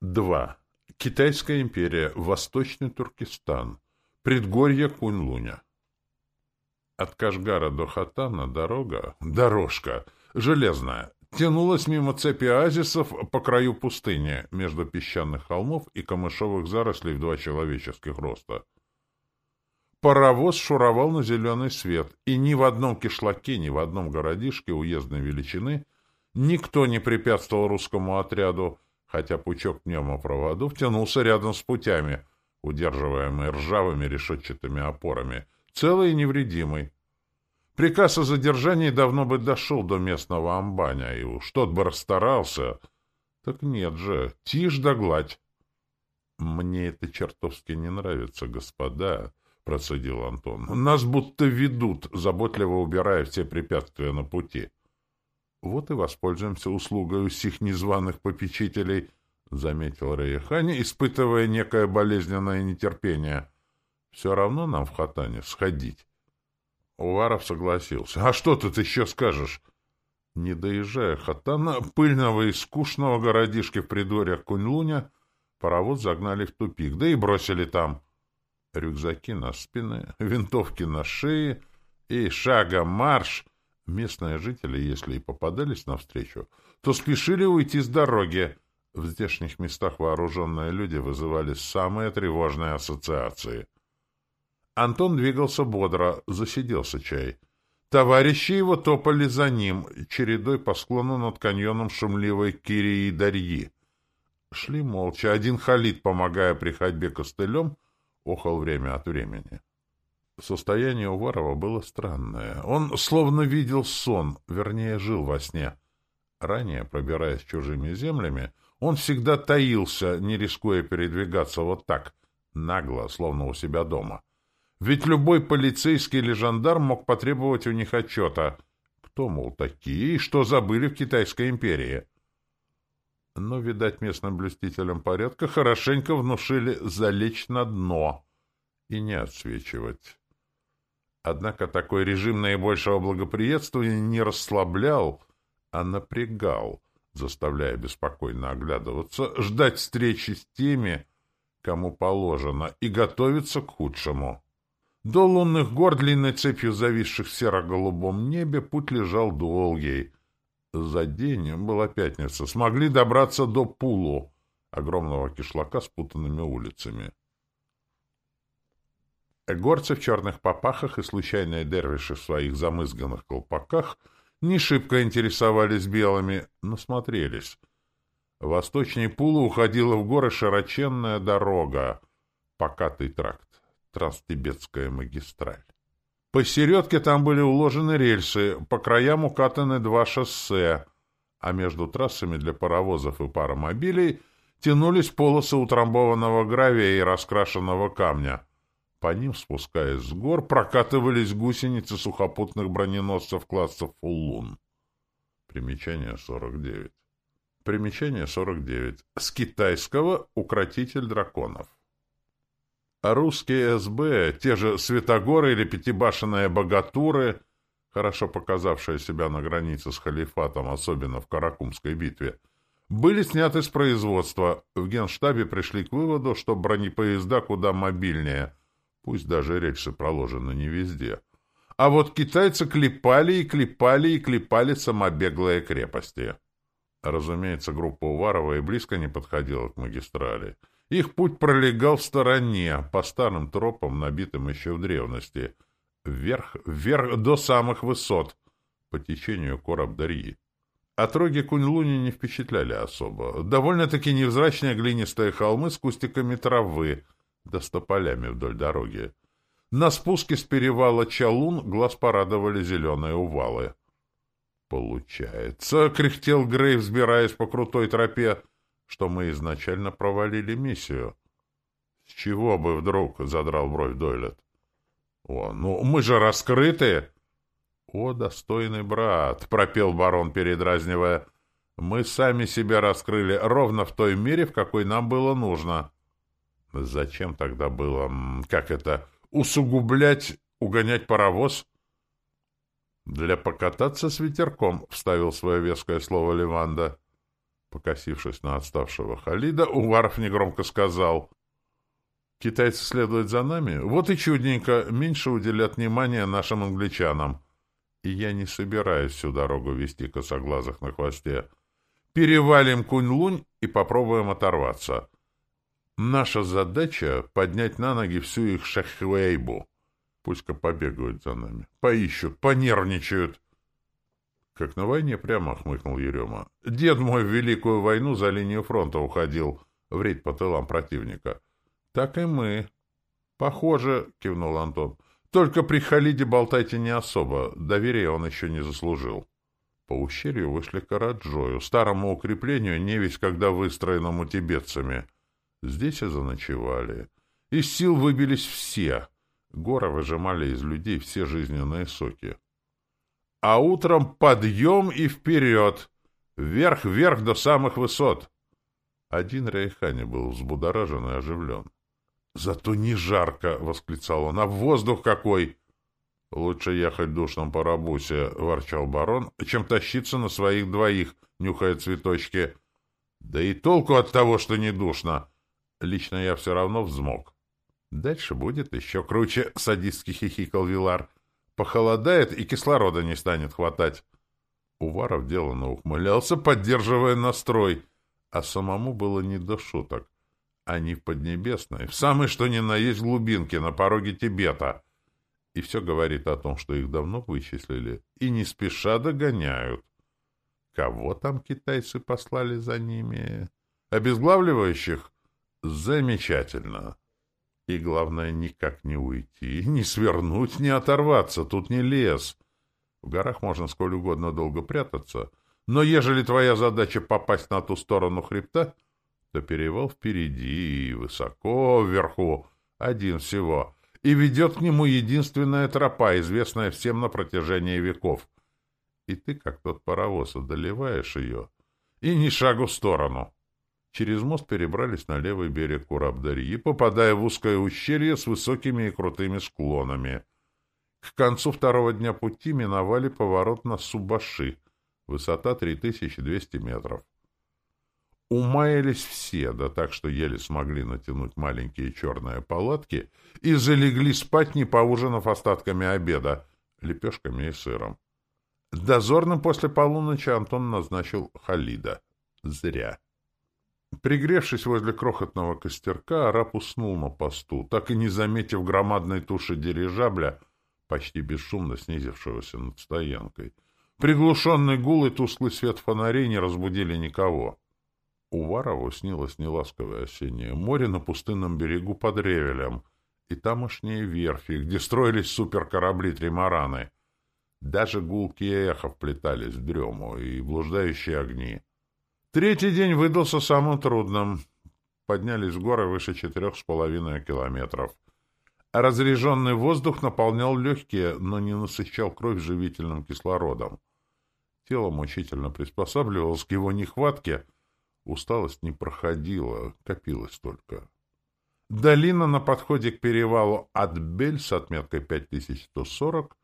2. Китайская империя. Восточный Туркестан. Предгорье Кунь-Луня. От Кашгара до Хатана дорога, дорожка, железная, тянулась мимо цепи оазисов по краю пустыни, между песчаных холмов и камышовых зарослей в два человеческих роста. Паровоз шуровал на зеленый свет, и ни в одном кишлаке, ни в одном городишке уездной величины никто не препятствовал русскому отряду, хотя пучок пневмопроводов тянулся рядом с путями, удерживаемый ржавыми решетчатыми опорами, целый и невредимый. Приказ о задержании давно бы дошел до местного амбаня, и уж тот бы расстарался. Так нет же, тишь да гладь. — Мне это чертовски не нравится, господа, — процедил Антон. — Нас будто ведут, заботливо убирая все препятствия на пути. — вот и воспользуемся услугой сих незваных попечителей, — заметил Рейхани, испытывая некое болезненное нетерпение. — Все равно нам в Хатане сходить. Уваров согласился. — А что тут еще скажешь? Не доезжая Хатана, пыльного и скучного городишки в придворьях Кунь-Луня, паровоз загнали в тупик, да и бросили там. Рюкзаки на спины, винтовки на шее и шага марш — Местные жители, если и попадались навстречу, то спешили уйти с дороги. В здешних местах вооруженные люди вызывали самые тревожные ассоциации. Антон двигался бодро, засиделся чай. Товарищи его топали за ним, чередой по склону над каньоном шумливой Кирии и Дарьи. Шли молча, один халид, помогая при ходьбе костылем, охал время от времени. Состояние Уварова было странное. Он словно видел сон, вернее, жил во сне. Ранее, пробираясь чужими землями, он всегда таился, не рискуя передвигаться вот так, нагло, словно у себя дома. Ведь любой полицейский или жандарм мог потребовать у них отчета. Кто, мол, такие и что забыли в Китайской империи? Но, видать, местным блюстителям порядка хорошенько внушили залечь на дно и не отсвечивать. Однако такой режим наибольшего благоприятствования не расслаблял, а напрягал, заставляя беспокойно оглядываться, ждать встречи с теми, кому положено, и готовиться к худшему. До лунных гор, длинной цепью зависших в серо-голубом небе, путь лежал долгий. За день, была пятница, смогли добраться до Пулу, огромного кишлака с путанными улицами. Горцы в черных попахах и случайные дервиши в своих замызганных колпаках не шибко интересовались белыми, но смотрелись. Восточней Пулы уходила в горы широченная дорога, покатый тракт, транстибетская магистраль. Посередке там были уложены рельсы, по краям укатаны два шоссе, а между трассами для паровозов и паромобилей тянулись полосы утрамбованного гравия и раскрашенного камня — по ним, спускаясь с гор, прокатывались гусеницы сухопутных броненосцев класса «Фуллун». Примечание 49. Примечание 49. С китайского «Укротитель драконов». А русские СБ, те же Светогоры или Пятибашенные Богатуры, хорошо показавшие себя на границе с халифатом, особенно в Каракумской битве, были сняты с производства. В генштабе пришли к выводу, что бронепоезда куда мобильнее – Пусть даже рельсы проложены не везде. А вот китайцы клепали и клепали и клепали самобеглые крепости. Разумеется, группа Уварова и близко не подходила к магистрали. Их путь пролегал в стороне, по старым тропам, набитым еще в древности. Вверх, вверх до самых высот, по течению Кораб-Дарьи. Отроги Кунь-Луни не впечатляли особо. Довольно-таки невзрачные глинистые холмы с кустиками травы — да с тополями вдоль дороги. На спуске с перевала Чалун глаз порадовали зеленые увалы. «Получается», — кряхтел Грей, взбираясь по крутой тропе, — «что мы изначально провалили миссию». «С чего бы вдруг?» — задрал бровь Дойлет. «О, ну мы же раскрыты!» «О, достойный брат!» — пропел барон, передразнивая. «Мы сами себя раскрыли ровно в той мере, в какой нам было нужно». Зачем тогда было, как это, усугублять, угонять паровоз? Для покататься с ветерком, вставил свое веское слово Леванда. Покосившись на отставшего Халида, Уваров негромко сказал. «Китайцы следуют за нами? Вот и чудненько, меньше уделят внимания нашим англичанам. И я не собираюсь всю дорогу вести косоглазых на хвосте. Перевалим Кунь-Лунь и попробуем оторваться. Наша задача — поднять на ноги всю их шахвейбу. Пусть-ка побегают за нами, поищут, понервничают». Как на войне прямо хмыкнул Ерема. Дед мой в Великую войну за линию фронта уходил, в по тылам противника. Так и мы. Похоже, кивнул Антон. Только при Халиде болтайте не особо, доверия он еще не заслужил. По ущелью вышли к Караджою, старому укреплению, не весь когда выстроенному тибетцами. Здесь и заночевали. Из сил выбились все. Горы выжимали из людей все жизненные соки а утром подъем и вперед, вверх-вверх до самых высот. Один Рейхани был взбудоражен и оживлен. «Зато не жарко!» — восклицал он. «А воздух какой!» «Лучше ехать душном парабусе», — ворчал барон, «чем тащиться на своих двоих, нюхая цветочки. Да и толку от того, что не душно. Лично я все равно взмок». «Дальше будет еще круче», — садистски хихикал Вилар. Похолодает, и кислорода не станет хватать. Уваров деланно ухмылялся, поддерживая настрой, а самому было не до шуток. Они в Поднебесной, в самой что ни на есть глубинке, на пороге Тибета. И все говорит о том, что их давно вычислили и не спеша догоняют. Кого там китайцы послали за ними? Обезглавливающих? Замечательно. И главное, никак не уйти, не свернуть, не оторваться. Тут не лес. В горах можно сколь угодно долго прятаться. Но ежели твоя задача попасть на ту сторону хребта, то перевал впереди и высоко вверху, один всего, и ведет к нему единственная тропа, известная всем на протяжении веков. И ты, как тот паровоз, одолеваешь ее, и ни шагу в сторону. Через мост перебрались на левый берег Курабдарьи, попадая в узкое ущелье с высокими и крутыми склонами. К концу второго дня пути миновали поворот на Субаши, высота 3200 метров. Умаялись все, да так, что еле смогли натянуть маленькие черные палатки и залегли спать, не поужинав остатками обеда, лепешками и сыром. Дозорным после полуночи Антон назначил Халида. Зря. Пригревшись возле крохотного костерка, араб уснул на посту, так и не заметив громадной туши дирижабля, почти бесшумно снизившегося над стоянкой. Приглушенный гул и тусклый свет фонарей не разбудили никого. Уварову снилось неласковое осеннее море на пустынном берегу под Ревелем и тамошние верфи, где строились суперкорабли-тримараны. Даже гулкие эхо вплетались в дрему и блуждающие огни. Третий день выдался самым трудным. Поднялись горы выше четырех с половиной километров. Разреженный воздух наполнял легкие, но не насыщал кровь живительным кислородом. Тело мучительно приспосабливалось к его нехватке. Усталость не проходила, копилась только. Долина на подходе к перевалу Адбель с отметкой 5140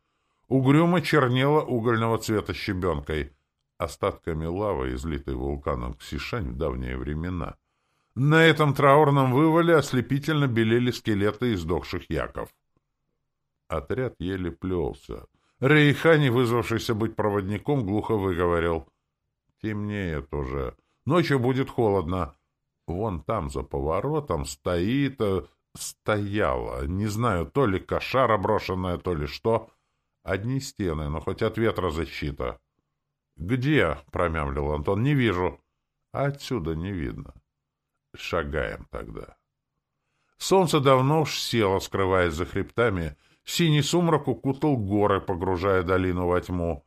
угрюмо чернела угольного цвета щебенкой — остатками лавы, излитой вулканом Ксишань в давние времена. На этом траурном вывале ослепительно белели скелеты издохших яков. Отряд еле плелся. Рейхани, вызвавшийся быть проводником, глухо выговорил. «Темнеет уже. Ночью будет холодно. Вон там, за поворотом, стоит... Э, стояла. Не знаю, то ли кошара брошенная, то ли что. Одни стены, но хоть от ветра защита». «Где?» — промямлил Антон. «Не вижу». «А отсюда не видно». «Шагаем тогда». Солнце давно уж село, скрываясь за хребтами. Синий сумрак укутал горы, погружая долину во тьму.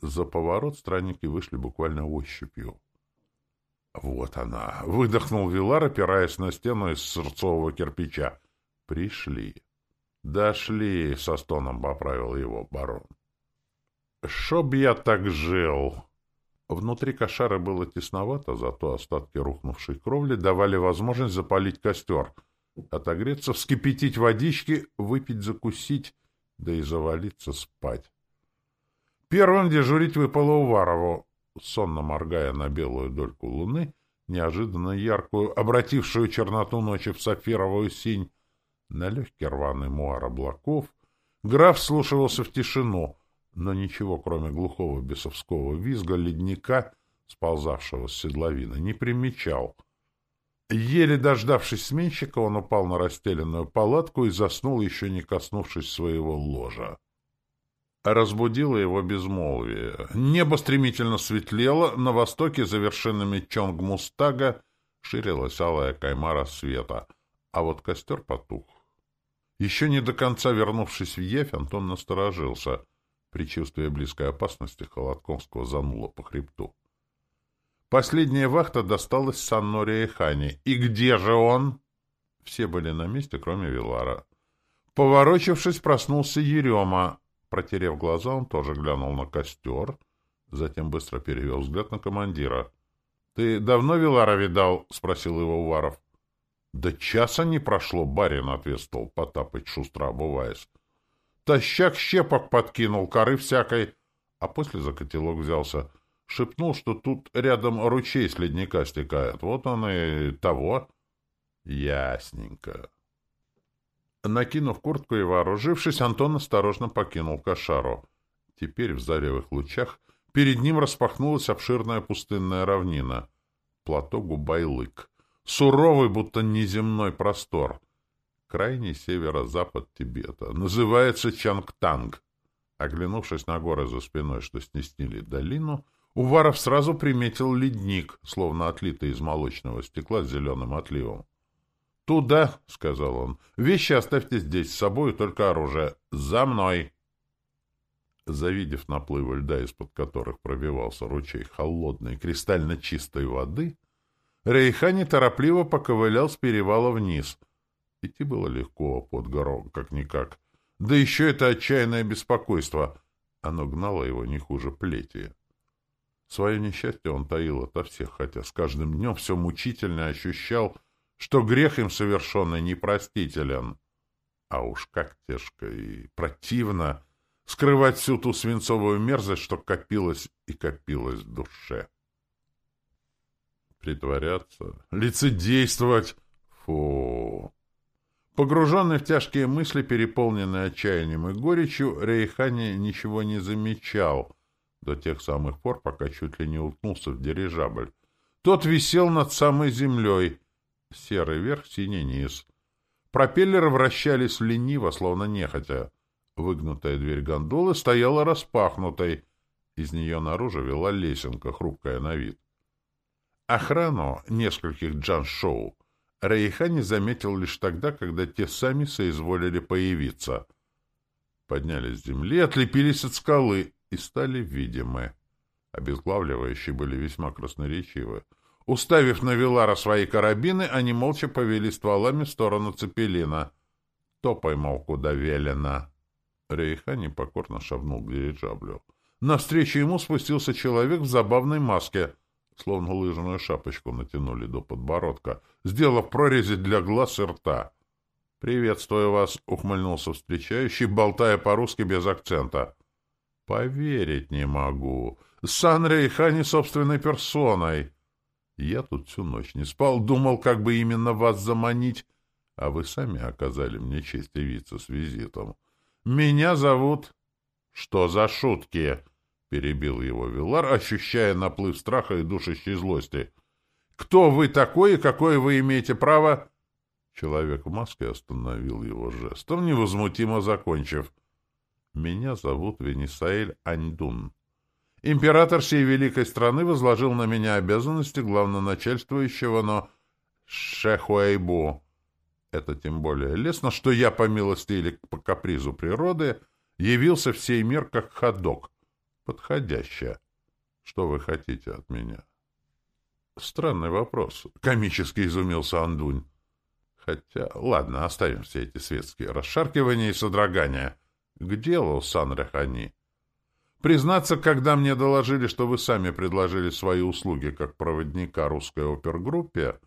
За поворот странники вышли буквально ощупью. «Вот она!» — выдохнул Вилар, опираясь на стену из сырцового кирпича. «Пришли». «Дошли!» — со стоном поправил его барон. Чтоб я так жил!» Внутри кошара было тесновато, зато остатки рухнувшей кровли давали возможность запалить костер, отогреться, вскипятить водички, выпить, закусить, да и завалиться спать. Первым дежурить выпало Уварову. сонно моргая на белую дольку луны, неожиданно яркую, обратившую черноту ночи в сапфировую синь, на легкий рваный муар облаков, граф слушался в тишину, но ничего, кроме глухого бесовского визга ледника, сползавшего с седловины, не примечал. Еле дождавшись сменщика, он упал на расстеленную палатку и заснул, еще не коснувшись своего ложа. Разбудило его безмолвие. Небо стремительно светлело, на востоке за вершинами Чонгмустага ширилась алая кайма рассвета, а вот костер потух. Еще не до конца вернувшись в Ефь, Антон насторожился. Предчувствие близкой опасности холодком сквозануло по хребту. Последняя вахта досталась Санноре и Хане. И где же он? Все были на месте, кроме Вилара. Поворочившись, проснулся Ерема. Протерев глаза, он тоже глянул на костер, затем быстро перевел взгляд на командира. — Ты давно Вилара видал? — спросил его Уваров. — Да часа не прошло, барин, — ответствовал Потапыч, шустро обуваясь. Тащак щепок подкинул, коры всякой, а после за котелок взялся. Шепнул, что тут рядом ручей с ледника стекает. Вот он и того. Ясненько. Накинув куртку и вооружившись, Антон осторожно покинул кошару. Теперь в заревых лучах перед ним распахнулась обширная пустынная равнина. Плато Губайлык. Суровый, будто неземной простор. Крайний северо-запад Тибета. Называется Чангтанг. Оглянувшись на горы за спиной, что снеснили долину, Уваров сразу приметил ледник, словно отлитый из молочного стекла с зеленым отливом. «Туда», — сказал он, — «вещи оставьте здесь, с собой только оружие. За мной!» Завидев наплывы льда, из-под которых пробивался ручей холодной, кристально чистой воды, Рейхани торопливо поковылял с перевала вниз. Идти было легко, под гором, как-никак. Да еще это отчаянное беспокойство. Оно гнало его не хуже плети. Свое несчастье он таил ото всех, хотя с каждым днем все мучительно ощущал, что грех им совершенный непростителен. А уж как тяжко и противно скрывать всю ту свинцовую мерзость, что копилась и копилась в душе. Притворяться, лицедействовать — фу! Погруженный в тяжкие мысли, переполненный отчаянием и горечью, Рейхани ничего не замечал до тех самых пор, пока чуть ли не уткнулся в дирижабль. Тот висел над самой землей, Серый верх, синий низ. Пропеллеры вращались лениво, словно нехотя. Выгнутая дверь гондолы стояла распахнутой. Из нее наружу вела лесенка, хрупкая на вид. Охрану нескольких джан-шоу Рейха не заметил лишь тогда, когда те сами соизволили появиться. Поднялись с земли, отлепились от скалы и стали видимы. Обезглавливающие были весьма красноречивы. Уставив на Вилара свои карабины, они молча повели стволами в сторону Цепелина. «Топай, мол, куда велено!» Рейха непокорно шагнул к дирижаблю. Навстречу ему спустился человек в забавной маске, словно лыжную шапочку натянули до подбородка, сделав прорези для глаз и рта. «Приветствую вас», — ухмыльнулся встречающий, болтая по-русски без акцента. «Поверить не могу. Сан Рейхани собственной персоной». Я тут всю ночь не спал, думал, как бы именно вас заманить, а вы сами оказали мне честь явиться с визитом. Меня зовут... Что за шутки? Перебил его Вилар, ощущая наплыв страха и душащей злости. Кто вы такой и какое вы имеете право... Человек в маске остановил его жестом, невозмутимо закончив. «Меня зовут Венесаэль Аньдун. Император всей великой страны возложил на меня обязанности главноначальствующего, но Шехуэйбу. Это тем более лестно, что я, по милости или по капризу природы, явился в сей мир как ходок. Подходящее. Что вы хотите от меня? Странный вопрос. Комически изумился Андунь. Хотя, ладно, оставим все эти светские расшаркивания и содрогания. К делу, Сан-Рехани. Признаться, когда мне доложили, что вы сами предложили свои услуги как проводника русской опергруппе,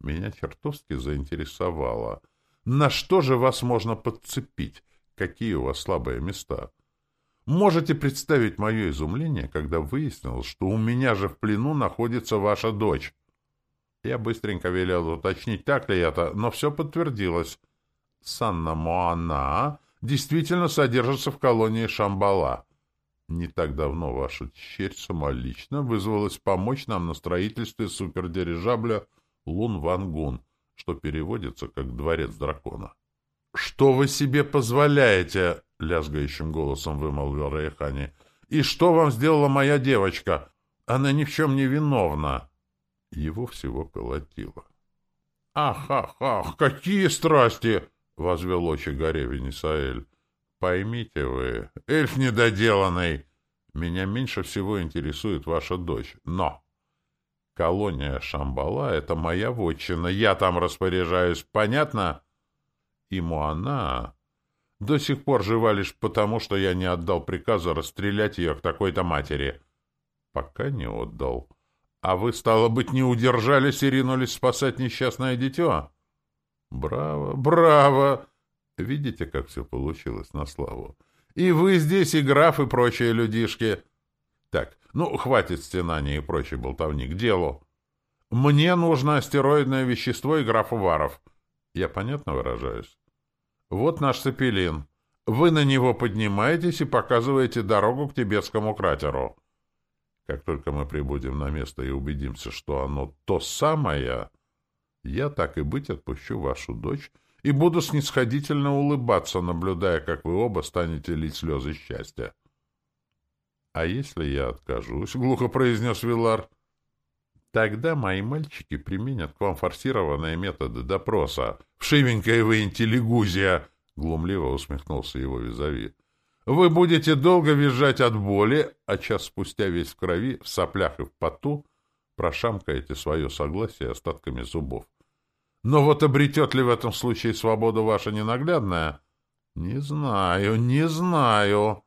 меня чертовски заинтересовало. На что же вас можно подцепить? Какие у вас слабые места? Можете представить мое изумление, когда выяснилось, что у меня же в плену находится ваша дочь. Я быстренько велел уточнить, так ли это, но все подтвердилось. Санна Моана действительно содержится в колонии Шамбала. Не так давно ваша черь самолично вызвалась помочь нам на строительстве супердирижабля Лун Вангун, что переводится как «дворец дракона». — Что вы себе позволяете? — лязгающим голосом вымолвил Рейхани. — И что вам сделала моя девочка? Она ни в чем не виновна. Его всего колотило. — Ах, ах, ах, какие страсти! — возвел очи горе Венесаэль. — Поймите вы, эльф недоделанный, меня меньше всего интересует ваша дочь, но... Колония Шамбала — это моя вотчина, я там распоряжаюсь, понятно? И Муана до сих пор жива лишь потому, что я не отдал приказа расстрелять ее к такой-то матери. Пока не отдал. А вы, стало быть, не удержались и ринулись спасать несчастное дитё? Браво, браво! Видите, как все получилось на славу? И вы здесь, и граф, и прочие людишки. Так, ну, хватит стенаний и прочей болтовни, к делу. Мне нужно астероидное вещество и граф Уваров. Я понятно выражаюсь? Вот наш цепелин. Вы на него поднимаетесь и показываете дорогу к тибетскому кратеру. Как только мы прибудем на место и убедимся, что оно то самое, я так и быть отпущу вашу дочь и буду снисходительно улыбаться, наблюдая, как вы оба станете лить слезы счастья. — А если я откажусь? — глухо произнес Вилар. — Тогда мои мальчики применят к вам форсированные методы допроса. — Вшивенькая вы интеллигузия! — глумливо усмехнулся его визави. — Вы будете долго визжать от боли, а час спустя весь в крови, в соплях и в поту прошамкаете свое согласие остатками зубов. Но вот обретет ли в этом случае свободу ваша ненаглядная? Не знаю, не знаю.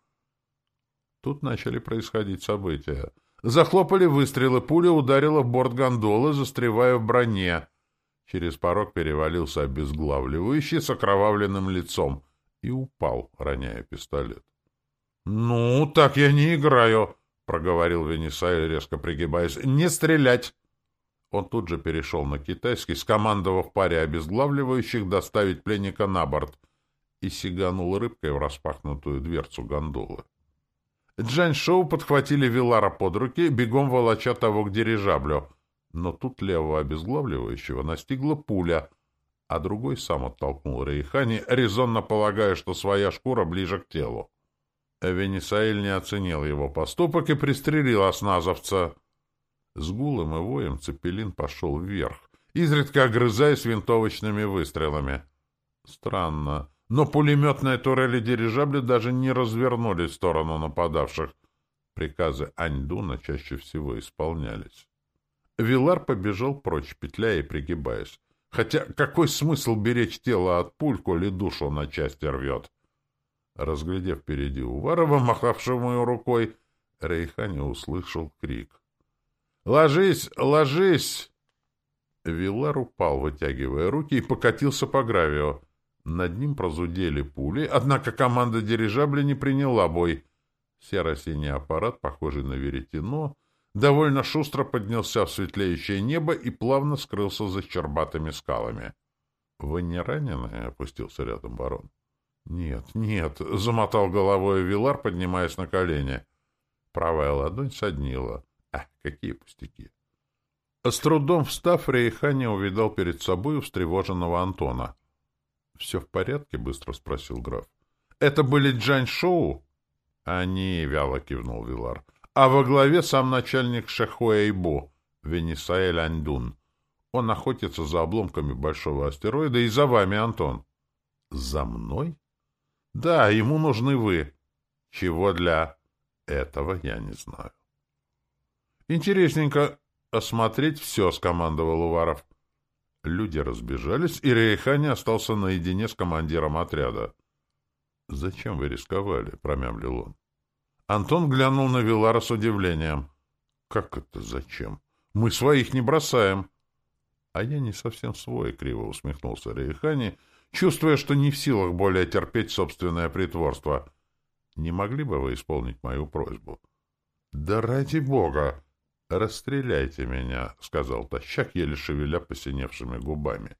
Тут начали происходить события. Захлопали выстрелы, пуля ударила в борт гондолы, застревая в броне. Через порог перевалился обезглавливающий с окровавленным лицом и упал, роняя пистолет. — Ну, так я не играю, — проговорил Венесай, резко пригибаясь. — Не стрелять! Он тут же перешел на китайский, скомандовав паре обезглавливающих доставить пленника на борт, и сиганул рыбкой в распахнутую дверцу гондолы. Джань Шоу подхватили Вилара под руки, бегом волоча того к дирижаблю. Но тут левого обезглавливающего настигла пуля, а другой сам оттолкнул Рейхани, резонно полагая, что своя шкура ближе к телу. Венесаэль не оценил его поступок и пристрелил осназовца. С гулом и воем цепелин пошел вверх, изредка огрызаясь винтовочными выстрелами. Странно, но пулеметные турели дирижабля даже не развернулись в сторону нападавших. Приказы Аньдуна чаще всего исполнялись. Вилар побежал прочь, петляя и пригибаясь. Хотя какой смысл беречь тело от пуль, коли душу на части рвет? Разглядев впереди Уварова, махавшего рукой, Рейхани услышал крик. «Ложись! Ложись!» Виллар упал, вытягивая руки, и покатился по гравию. Над ним прозудели пули, однако команда дирижабля не приняла бой. Серо-синий аппарат, похожий на веретено, довольно шустро поднялся в светлеющее небо и плавно скрылся за щербатыми скалами. — Вы не ранены? — опустился рядом барон. — Нет, нет, — замотал головой Вилар, поднимаясь на колени. Правая ладонь соднила. А, какие пустяки! С трудом встав, Рейхани увидал перед собой встревоженного Антона. — Все в порядке? — быстро спросил граф. — Это были Джань Шоу? — Они, — вяло кивнул Вилар. — А во главе сам начальник Шехуэйбо, Венесаэль Андун. Он охотится за обломками большого астероида и за вами, Антон. — За мной? — Да, ему нужны вы. — Чего для... Этого я не знаю. Интересненько осмотреть все, — скомандовал Уваров. Люди разбежались, и Рейхани остался наедине с командиром отряда. — Зачем вы рисковали? — промямлил он. Антон глянул на Вилара с удивлением. — Как это зачем? Мы своих не бросаем. — А я не совсем свой, — криво усмехнулся Рейхани, чувствуя, что не в силах более терпеть собственное притворство. Не могли бы вы исполнить мою просьбу? — Да ради бога! Расстреляйте меня, — сказал Тащак, еле шевеля посиневшими губами.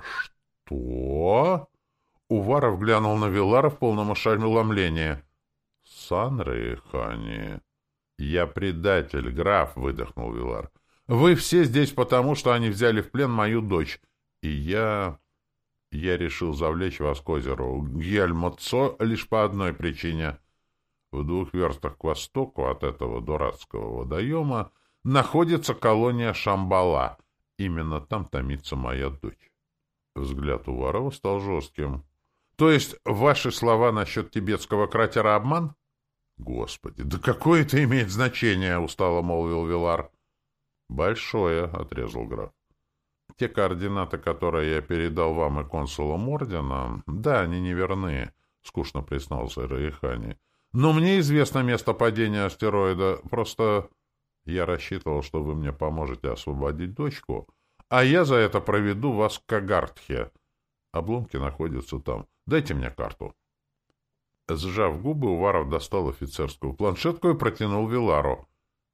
— Что? Уваров глянул на Вилара в полном ошеломлении. — Санры, Хани... — Я предатель, граф, — выдохнул Вилар. — Вы все здесь потому, что они взяли в плен мою дочь. И я... Я решил завлечь вас к озеру Гельмоцо лишь по одной причине. В двух верстах к востоку от этого дурацкого водоема находится колония Шамбала. Именно там томится моя дочь. Взгляд Уварова стал жестким. То есть ваши слова насчет тибетского кратера обман? Господи, да какое это имеет значение, устало молвил Вилар. Большое, отрезал граф. Те координаты, которые я передал вам и консулам ордена, да, они неверны, — скучно признался Раихани. Но мне известно место падения астероида. Просто я рассчитывал, что вы мне поможете освободить дочку, а я за это проведу вас к Кагартхе. Обломки находятся там. Дайте мне карту. Сжав губы, Уваров достал офицерскую планшетку и протянул Вилару.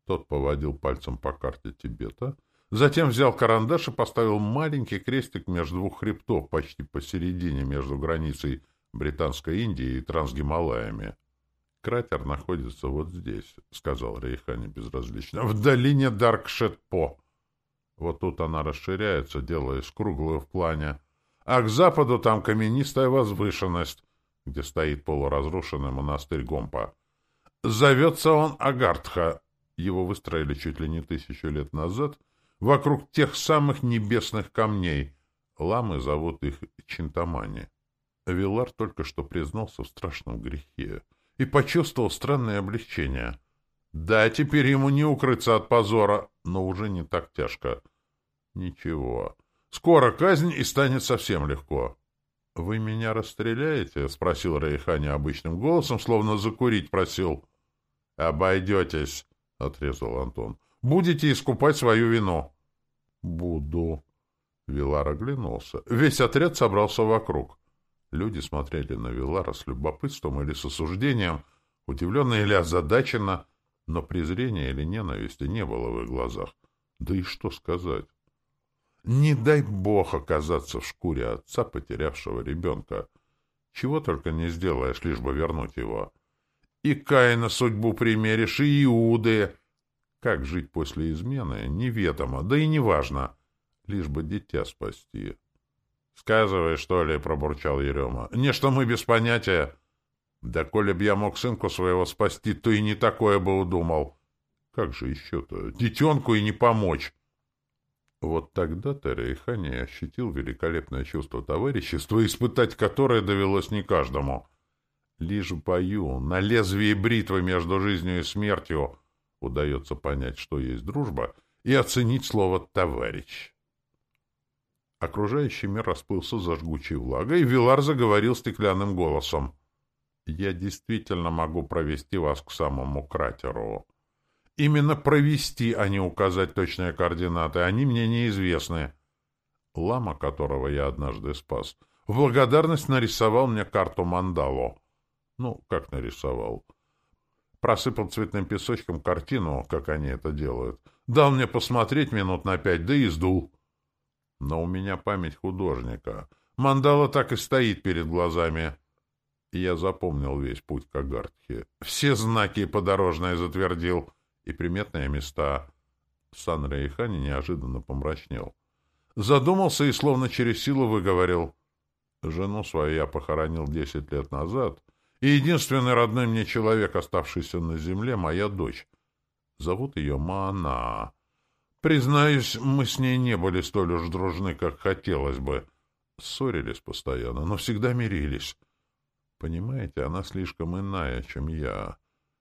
Тот поводил пальцем по карте Тибета, Затем взял карандаш и поставил маленький крестик между двух хребтов, почти посередине между границей Британской Индии и Трансгималаями. «Кратер находится вот здесь», — сказал Рейхани безразлично, — «в долине Даркшетпо. Вот тут она расширяется, делаясь круглую в плане, а к западу там каменистая возвышенность, где стоит полуразрушенный монастырь Гомпа. Зовется он Агартха. Его выстроили чуть ли не тысячу лет назад — вокруг тех самых небесных камней. Ламы зовут их Чинтамани. Вилар только что признался в страшном грехе и почувствовал странное облегчение. Да, теперь ему не укрыться от позора, но уже не так тяжко. Ничего. Скоро казнь и станет совсем легко. — Вы меня расстреляете? — спросил Рейхани обычным голосом, словно закурить просил. — Обойдетесь, — отрезал Антон. Будете искупать свою вину. — Буду. Вилар оглянулся. Весь отряд собрался вокруг. Люди смотрели на Вилара с любопытством или с осуждением, удивленно или озадаченно, но презрения или ненависти не было в их глазах. Да и что сказать? Не дай бог оказаться в шкуре отца, потерявшего ребенка. Чего только не сделаешь, лишь бы вернуть его. И Каина судьбу примеришь, и Иуды, как жить после измены, неведомо, да и неважно, лишь бы дитя спасти. — Сказывай, что ли, — пробурчал Ерема. — Не, что мы без понятия. Да коли б я мог сынку своего спасти, то и не такое бы удумал. Как же еще-то? Детенку и не помочь. Вот тогда-то Рейхани ощутил великолепное чувство товарищества, испытать которое довелось не каждому. Лишь в бою, на лезвии бритвы между жизнью и смертью — удается понять, что есть дружба, и оценить слово «товарищ». Окружающий мир расплылся за жгучей влагой, и Вилар заговорил стеклянным голосом. «Я действительно могу провести вас к самому кратеру. Именно провести, а не указать точные координаты. Они мне неизвестны. Лама, которого я однажды спас, в благодарность нарисовал мне карту Мандало. Ну, как нарисовал? просыпал цветным песочком картину, как они это делают. Дал мне посмотреть минут на пять, да и сдул. Но у меня память художника. Мандала так и стоит перед глазами. Я запомнил весь путь к Агартхе. Все знаки подорожные затвердил. И приметные места. Сан Рейхани неожиданно помрачнел. Задумался и словно через силу выговорил. Жену свою я похоронил десять лет назад — и единственный родной мне человек, оставшийся на земле, моя дочь. Зовут ее Маана. Признаюсь, мы с ней не были столь уж дружны, как хотелось бы. Ссорились постоянно, но всегда мирились. Понимаете, она слишком иная, чем я,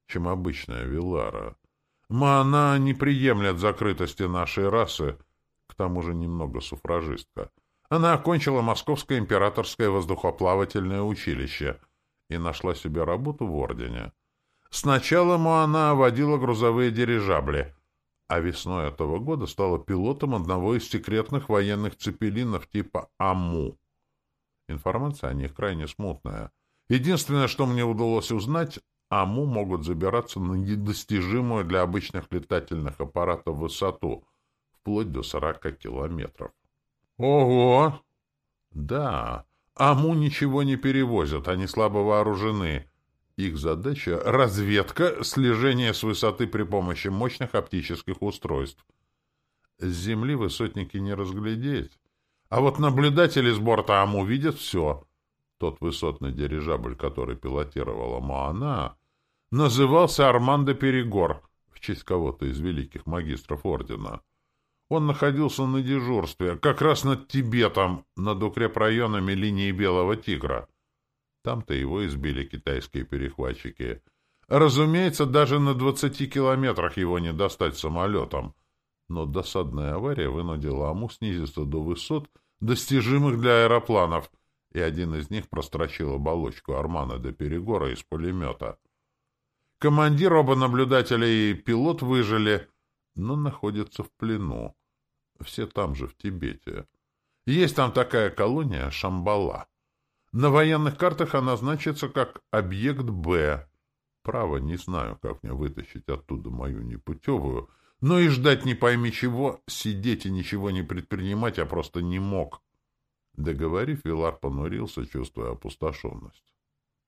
чем обычная Вилара. Маана не приемлет закрытости нашей расы, к тому же немного суфражистка. Она окончила Московское императорское воздухоплавательное училище — и нашла себе работу в Ордене. Сначала она водила грузовые дирижабли, а весной этого года стала пилотом одного из секретных военных цепелинов типа АМУ. Информация о них крайне смутная. Единственное, что мне удалось узнать, АМУ могут забираться на недостижимую для обычных летательных аппаратов высоту, вплоть до 40 километров. Ого! Да, АМУ ничего не перевозят, они слабо вооружены. Их задача — разведка, слежение с высоты при помощи мощных оптических устройств. С земли высотники не разглядеть. А вот наблюдатели с борта АМУ видят все. Тот высотный дирижабль, который пилотировала Моана, назывался Армандо Перегор, в честь кого-то из великих магистров Ордена. Он находился на дежурстве, как раз над Тибетом, над укрепрайонами линии Белого Тигра. Там-то его избили китайские перехватчики. Разумеется, даже на двадцати километрах его не достать самолетом. Но досадная авария вынудила Аму снизиться до высот, достижимых для аэропланов, и один из них прострочил оболочку Армана до Перегора из пулемета. Командир, оба наблюдателя и пилот выжили — но находится в плену. Все там же, в Тибете. Есть там такая колония Шамбала. На военных картах она значится как объект «Б». Право, не знаю, как мне вытащить оттуда мою непутевую, но и ждать не пойми чего, сидеть и ничего не предпринимать я просто не мог. Договорив, Вилар понурился, чувствуя опустошенность.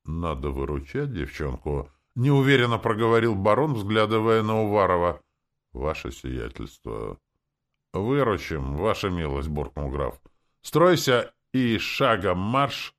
«Надо выручать девчонку», — неуверенно проговорил барон, взглядывая на Уварова. Ваше сиятельство. — Выручим, ваша милость, — буркнул граф. — Стройся и шагом марш